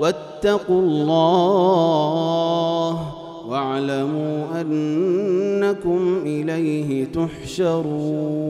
واتقوا الله واعلموا أنكم إليه تحشرون.